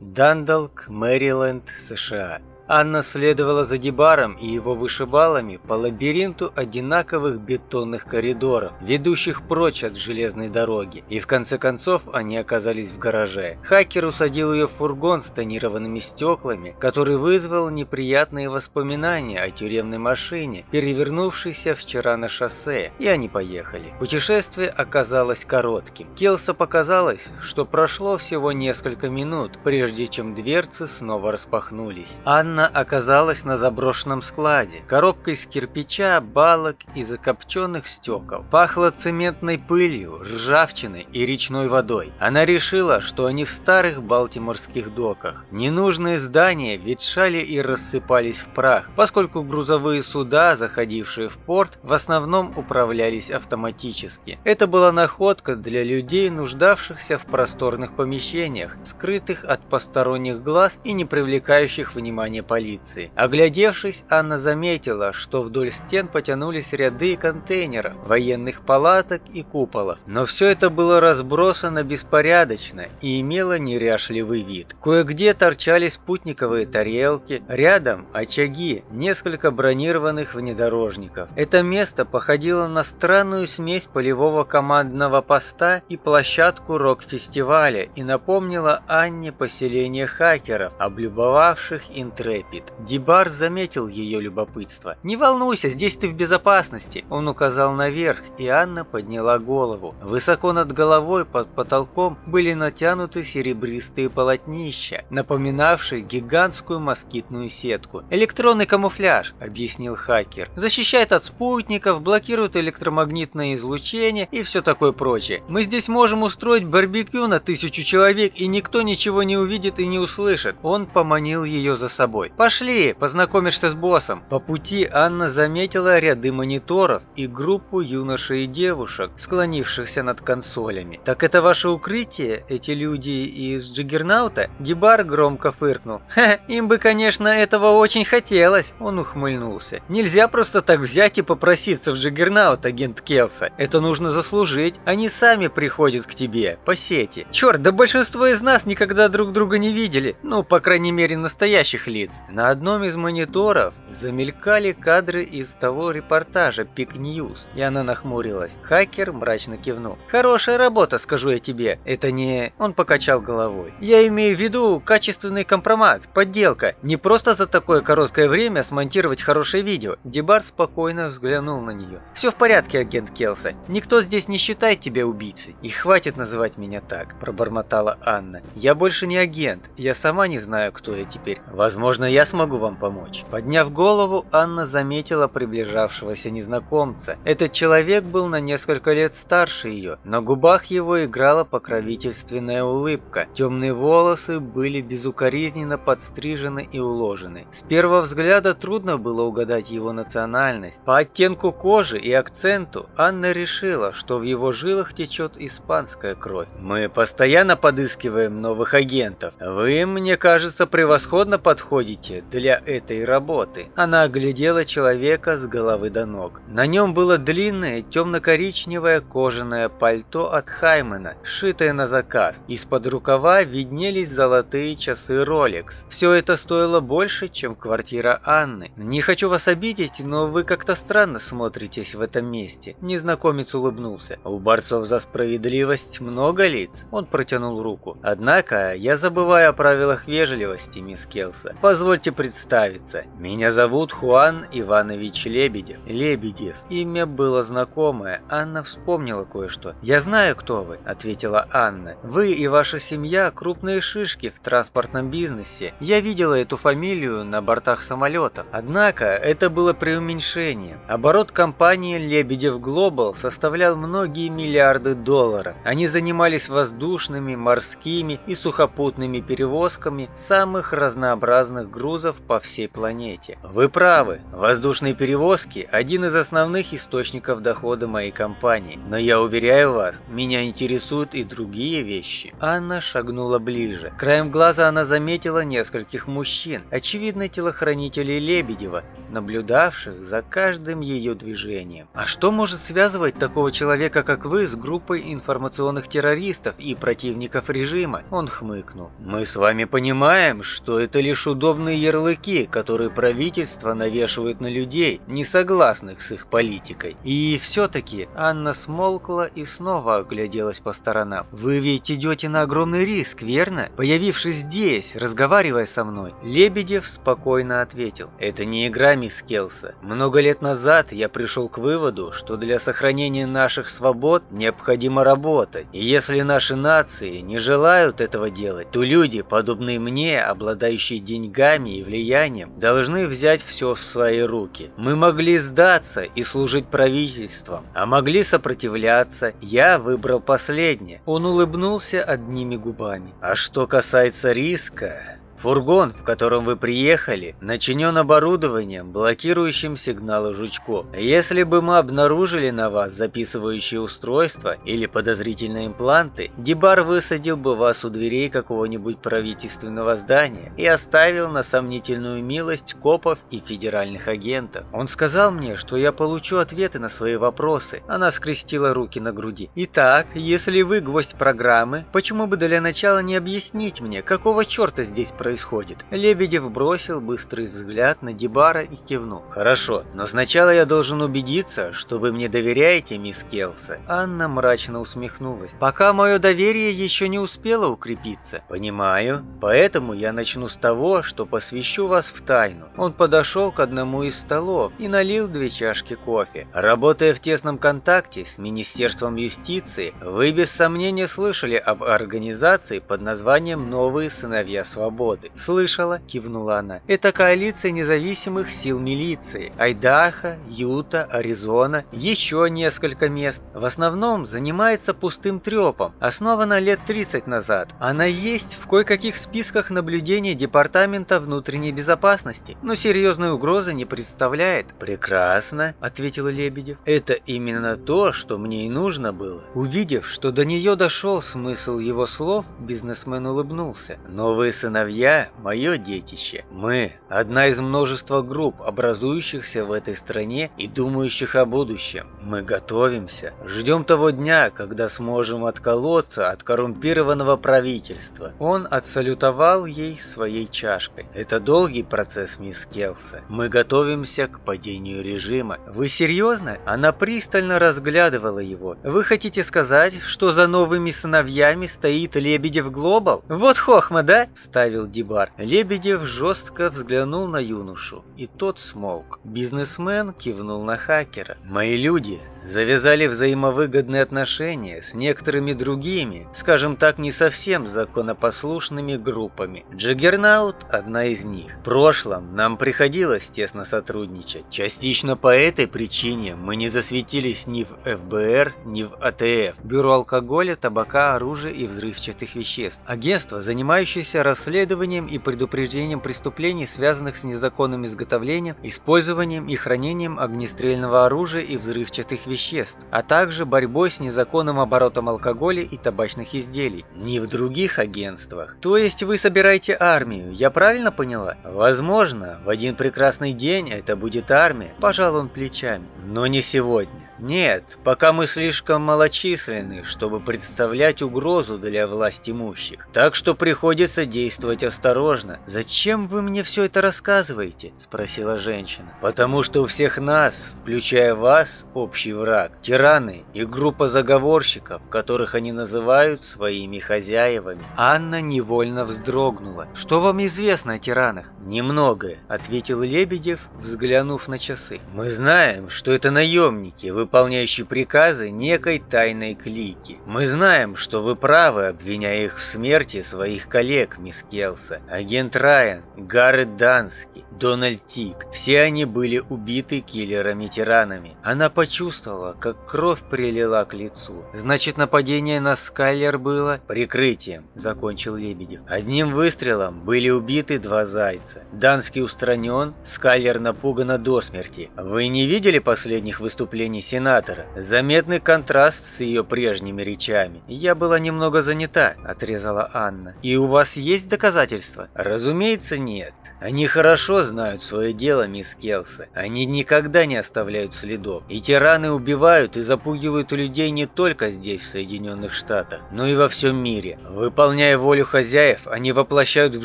Дандалк, Мэриленд, США. Анна следовала за Дебаром и его вышибалами по лабиринту одинаковых бетонных коридоров, ведущих прочь от железной дороги, и в конце концов они оказались в гараже. Хакер усадил ее в фургон с тонированными стеклами, который вызвал неприятные воспоминания о тюремной машине, перевернувшейся вчера на шоссе, и они поехали. Путешествие оказалось коротким. Келса показалось, что прошло всего несколько минут, прежде чем дверцы снова распахнулись. Анна Анна оказалась на заброшенном складе, коробка из кирпича, балок и закопченных стекол. Пахло цементной пылью, ржавчиной и речной водой. Она решила, что они в старых балтиморских доках. Ненужные здания ветшали и рассыпались в прах, поскольку грузовые суда, заходившие в порт, в основном управлялись автоматически. Это была находка для людей, нуждавшихся в просторных помещениях, скрытых от посторонних глаз и не привлекающих внимания полиции. Оглядевшись, Анна заметила, что вдоль стен потянулись ряды контейнеров, военных палаток и куполов. Но все это было разбросано беспорядочно и имело неряшливый вид. Кое-где торчали спутниковые тарелки, рядом очаги, несколько бронированных внедорожников. Это место походило на странную смесь полевого командного поста и площадку рок-фестиваля и напомнило Анне поселение хакеров, облюбовавших интрей Рэпид. Дибар заметил ее любопытство. «Не волнуйся, здесь ты в безопасности!» Он указал наверх, и Анна подняла голову. Высоко над головой под потолком были натянуты серебристые полотнища, напоминавшие гигантскую москитную сетку. «Электронный камуфляж», — объяснил хакер. «Защищает от спутников, блокирует электромагнитное излучение и все такое прочее. Мы здесь можем устроить барбекю на тысячу человек, и никто ничего не увидит и не услышит». Он поманил ее за собой собой. Пошли, познакомишься с боссом. По пути Анна заметила ряды мониторов и группу юношей и девушек, склонившихся над консолями. Так это ваше укрытие, эти люди из Джиггернаута? Дебар громко фыркнул. Ха, им бы, конечно, этого очень хотелось. Он ухмыльнулся. Нельзя просто так взять и попроситься в Джиггернаут, агент Келса. Это нужно заслужить. Они сами приходят к тебе, по сети. Черт, да большинство из нас никогда друг друга не видели. Ну, по крайней мере, настоящих лиц. На одном из мониторов замелькали кадры из того репортажа Пик News, и она нахмурилась. Хакер мрачно кивнул. «Хорошая работа, скажу я тебе. Это не...» Он покачал головой. «Я имею в виду качественный компромат, подделка. Не просто за такое короткое время смонтировать хорошее видео». Дебар спокойно взглянул на нее. «Все в порядке, агент Келса. Никто здесь не считает тебя убийцей. И хватит называть меня так», пробормотала Анна. «Я больше не агент. Я сама не знаю, кто я теперь. Возможно, Возможно, я смогу вам помочь». Подняв голову, Анна заметила приближавшегося незнакомца. Этот человек был на несколько лет старше ее. На губах его играла покровительственная улыбка. Темные волосы были безукоризненно подстрижены и уложены. С первого взгляда трудно было угадать его национальность. По оттенку кожи и акценту Анна решила, что в его жилах течет испанская кровь. «Мы постоянно подыскиваем новых агентов. Вы, мне кажется, превосходно подходите подходите для этой работы?» Она оглядела человека с головы до ног. На нем было длинное темно-коричневое кожаное пальто от Хаймена, сшитое на заказ. Из-под рукава виднелись золотые часы Rolex. Все это стоило больше, чем квартира Анны. «Не хочу вас обидеть, но вы как-то странно смотритесь в этом месте». Незнакомец улыбнулся. «У борцов за справедливость много лиц?» Он протянул руку. «Однако я забываю о правилах вежливости, мисс Келса. Позвольте представиться. Меня зовут Хуан Иванович Лебедев. Лебедев. Имя было знакомое. Анна вспомнила кое-что. «Я знаю, кто вы», — ответила Анна. «Вы и ваша семья — крупные шишки в транспортном бизнесе. Я видела эту фамилию на бортах самолетов. Однако это было преуменьшение. Оборот компании Лебедев Глобал составлял многие миллиарды долларов. Они занимались воздушными, морскими и сухопутными перевозками самых разнообразных воздушных грузов по всей планете. Вы правы, воздушные перевозки – один из основных источников дохода моей компании. Но я уверяю вас, меня интересуют и другие вещи. Анна шагнула ближе. Краем глаза она заметила нескольких мужчин, очевидно телохранителей Лебедева, наблюдавших за каждым ее движением. А что может связывать такого человека, как вы, с группой информационных террористов и противников режима? Он хмыкнул. Мы с вами понимаем, что это лишь удобные ярлыки, которые правительство навешивает на людей, не согласных с их политикой. И все-таки Анна смолкла и снова огляделась по сторонам. Вы ведь идете на огромный риск, верно? Появившись здесь, разговаривая со мной. Лебедев спокойно ответил. Это не игра, мисс Келса. Много лет назад я пришел к выводу, что для сохранения наших свобод необходимо работать. И если наши нации не желают этого делать, то люди, подобные мне, обладающие деньгами и влиянием, должны взять все в свои руки. Мы могли сдаться и служить правительством, а могли сопротивляться. Я выбрал последнее. Он улыбнулся одними губами. А что касается риска... Фургон, в котором вы приехали, начинен оборудованием, блокирующим сигналы жучков. Если бы мы обнаружили на вас записывающие устройства или подозрительные импланты, Дебар высадил бы вас у дверей какого-нибудь правительственного здания и оставил на сомнительную милость копов и федеральных агентов. Он сказал мне, что я получу ответы на свои вопросы. Она скрестила руки на груди. Итак, если вы гвоздь программы, почему бы для начала не объяснить мне, какого черта здесь происходит? Происходит. Лебедев бросил быстрый взгляд на Дебара и кивнул. «Хорошо, но сначала я должен убедиться, что вы мне доверяете, мисс Келса». Анна мрачно усмехнулась. «Пока мое доверие еще не успело укрепиться». «Понимаю. Поэтому я начну с того, что посвящу вас в тайну». Он подошел к одному из столов и налил две чашки кофе. Работая в тесном контакте с Министерством юстиции, вы без сомнения слышали об организации под названием «Новые сыновья свободы» годы. Слышала, кивнула она. Это коалиция независимых сил милиции. Айдахо, Юта, Аризона, еще несколько мест. В основном занимается пустым трепом. Основана лет 30 назад. Она есть в кое-каких списках наблюдений Департамента внутренней безопасности, но серьезной угрозы не представляет. Прекрасно, ответил Лебедев. Это именно то, что мне и нужно было. Увидев, что до нее дошел смысл его слов, бизнесмен улыбнулся. Новые сыновья я – мое детище. Мы – одна из множества групп, образующихся в этой стране и думающих о будущем. Мы готовимся, ждем того дня, когда сможем отколоться от коррумпированного правительства. Он отсалютовал ей своей чашкой. Это долгий процесс, мисс Келса. Мы готовимся к падению режима. Вы серьезно? Она пристально разглядывала его. Вы хотите сказать, что за новыми сыновьями стоит Лебедев Глобал? Вот хохма, да? Вставил Дибар. Лебедев жестко взглянул на юношу, и тот смолк. Бизнесмен кивнул на хакера. «Мои люди завязали взаимовыгодные отношения с некоторыми другими, скажем так, не совсем законопослушными группами. Джаггернаут – одна из них. В прошлом нам приходилось тесно сотрудничать. Частично по этой причине мы не засветились ни в ФБР, ни в АТФ, Бюро алкоголя, табака, оружия и взрывчатых веществ. Агентство, занимающееся расследованием и предупреждением преступлений, связанных с незаконным изготовлением, использованием и хранением огнестрельного оружия и взрывчатых веществ веществ, а также борьбой с незаконным оборотом алкоголя и табачных изделий. Ни в других агентствах. То есть вы собираете армию, я правильно поняла? Возможно, в один прекрасный день это будет армия, пожал он плечами. Но не сегодня. Нет, пока мы слишком малочисленны, чтобы представлять угрозу для власть имущих. Так что приходится действовать осторожно. «Зачем вы мне все это рассказываете?» – спросила женщина. «Потому что у всех нас, включая вас, общий враг. Тираны и группа заговорщиков, которых они называют своими хозяевами». Анна невольно вздрогнула. «Что вам известно о тиранах?» «Немногое», – ответил Лебедев, взглянув на часы. «Мы знаем, что это наемники, вы выполняющий приказы некой тайной клики. Мы знаем, что вы правы, обвиняя их в смерти своих коллег, мисс Келса. Агент Райан, Гаррет Дански, Дональд Тик. Все они были убиты киллерами-тиранами. Она почувствовала, как кровь прилила к лицу. Значит, нападение на Скайлер было прикрытием, закончил Лебедев. Одним выстрелом были убиты два зайца. Данский устранен, Скайлер напугана до смерти. Вы не видели последних выступлений сенатора. Заметный контраст с ее прежними речами. Я была немного занята, отрезала Анна. И у вас есть доказательства? Разумеется, нет. Они хорошо знают свое дело, мисс Келса. Они никогда не оставляют следов. И тираны убивают и запугивают людей не только здесь, в Соединенных Штатах, но и во всем мире. Выполняя волю хозяев, они воплощают в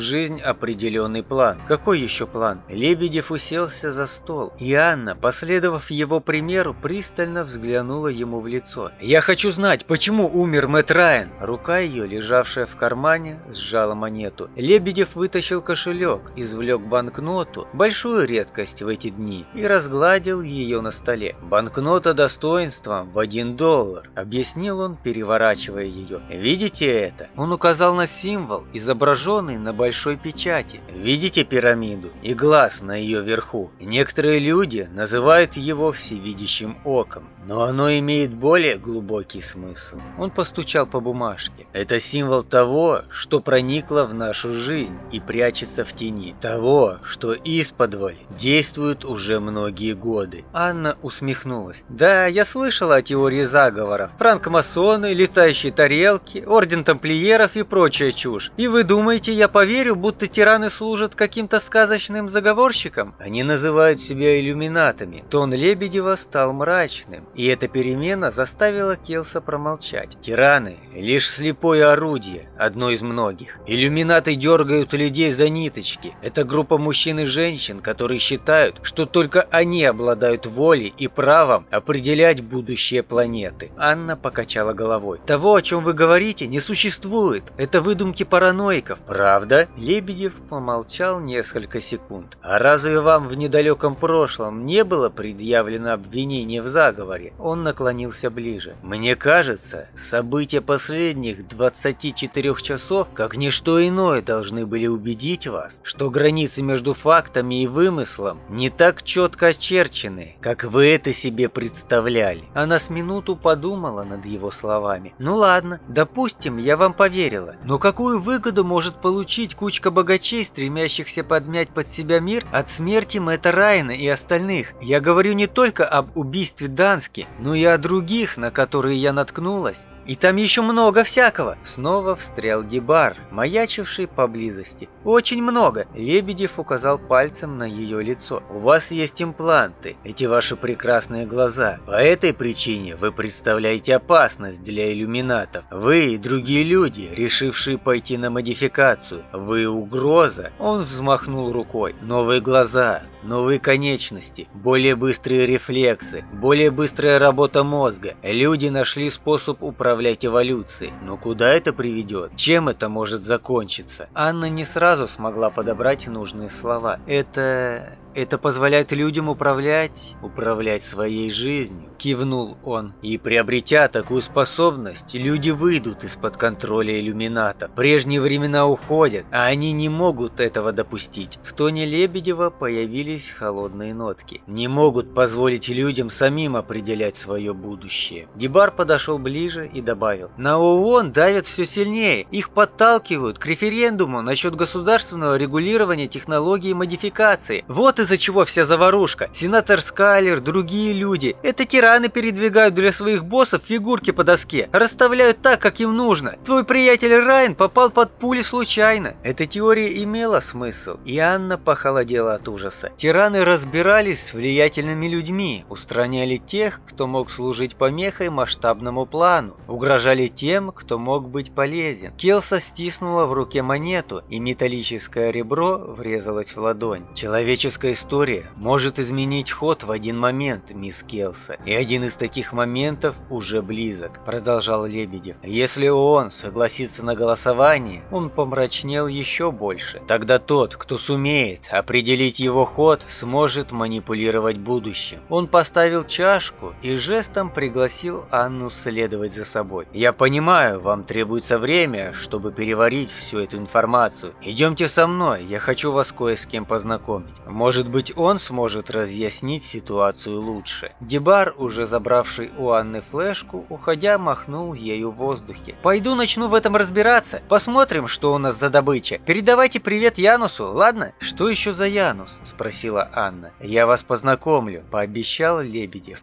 жизнь определенный план. Какой еще план? Лебедев уселся за стол, и Анна, последовав его примеру, пристально взглянула ему в лицо. «Я хочу знать, почему умер Мэтт Райан?» Рука ее, лежавшая в кармане, сжала монету. Лебедев вытащил кошелек, извлек банкноту, большую редкость в эти дни, и разгладил ее на столе. «Банкнота достоинством в один доллар», — объяснил он, переворачивая ее. «Видите это?» Он указал на символ, изображенный на большой печати. «Видите пирамиду и глаз на ее верху? Некоторые люди называют его всевидящим оком, но оно имеет более глубокий смысл». Он постучал по бумажке. «Это символ того, что проникло в нашу жизнь и прячется в тени того, что исподволь действует уже многие годы. Анна усмехнулась. Да, я слышала о теории заговоров. Франкмасоны, летающие тарелки, орден тамплиеров и прочая чушь. И вы думаете, я поверю, будто тираны служат каким-то сказочным заговорщикам? Они называют себя иллюминатами. Тон Лебедева стал мрачным, и эта перемена заставила Келса промолчать. Тираны – лишь слепое орудие, одно из многих. Иллюминаты дергают людей за ниточки. Это группа мужчин и женщин, которые считают, что только они обладают волей и правом определять будущее планеты. Анна покачала головой. Того, о чем вы говорите, не существует. Это выдумки параноиков. Правда? Лебедев помолчал несколько секунд. А разве вам в недалеком прошлом не было предъявлено обвинение в заговоре? Он наклонился ближе. Мне кажется, события последних 24 часов, как ничто иное, должны были убедить вас, что границы между фактами и вымыслом не так четко очерчены, как вы это себе представляли. Она с минуту подумала над его словами. Ну ладно, допустим, я вам поверила. Но какую выгоду может получить кучка богачей, стремящихся подмять под себя мир от смерти Мэтта Райана и остальных? Я говорю не только об убийстве Дански, но и о других, на которые я наткнулась. И там еще много всякого. Снова встрял Дебар, маячивший поблизости. Очень много. Лебедев указал пальцем на ее лицо. У вас есть импланты, эти ваши прекрасные глаза. По этой причине вы представляете опасность для иллюминатов. Вы и другие люди, решившие пойти на модификацию. Вы угроза. Он взмахнул рукой. Новые глаза, новые конечности, более быстрые рефлексы, более быстрая работа мозга. Люди нашли способ управлять управлять эволюцией. Но куда это приведет? Чем это может закончиться? Анна не сразу смогла подобрать нужные слова. Это... Это позволяет людям управлять, управлять своей жизнью, кивнул он. И приобретя такую способность, люди выйдут из-под контроля иллюмината. Прежние времена уходят, а они не могут этого допустить. В тоне Лебедева появились холодные нотки. Не могут позволить людям самим определять свое будущее. Дебар подошел ближе и добавил. На ООН давят все сильнее. Их подталкивают к референдуму насчет государственного регулирования технологии модификации. Вот из-за чего вся заварушка. Сенатор Скайлер, другие люди. Это тираны передвигают для своих боссов фигурки по доске. Расставляют так, как им нужно. Твой приятель Райан попал под пули случайно. Эта теория имела смысл. И Анна похолодела от ужаса. Тираны разбирались с влиятельными людьми. Устраняли тех, кто мог служить помехой масштабному плану. Угрожали тем, кто мог быть полезен. Келса стиснула в руке монету, и металлическое ребро врезалось в ладонь. Человеческое история может изменить ход в один момент, мисс Келса. И один из таких моментов уже близок, продолжал Лебедев. Если он согласится на голосование, он помрачнел еще больше. Тогда тот, кто сумеет определить его ход, сможет манипулировать будущим. Он поставил чашку и жестом пригласил Анну следовать за собой. Я понимаю, вам требуется время, чтобы переварить всю эту информацию. Идемте со мной, я хочу вас кое с кем познакомить. Может может быть, он сможет разъяснить ситуацию лучше. Дебар, уже забравший у Анны флешку, уходя, махнул ею в воздухе. «Пойду начну в этом разбираться. Посмотрим, что у нас за добыча. Передавайте привет Янусу, ладно?» «Что еще за Янус?» – спросила Анна. «Я вас познакомлю», – пообещал Лебедев.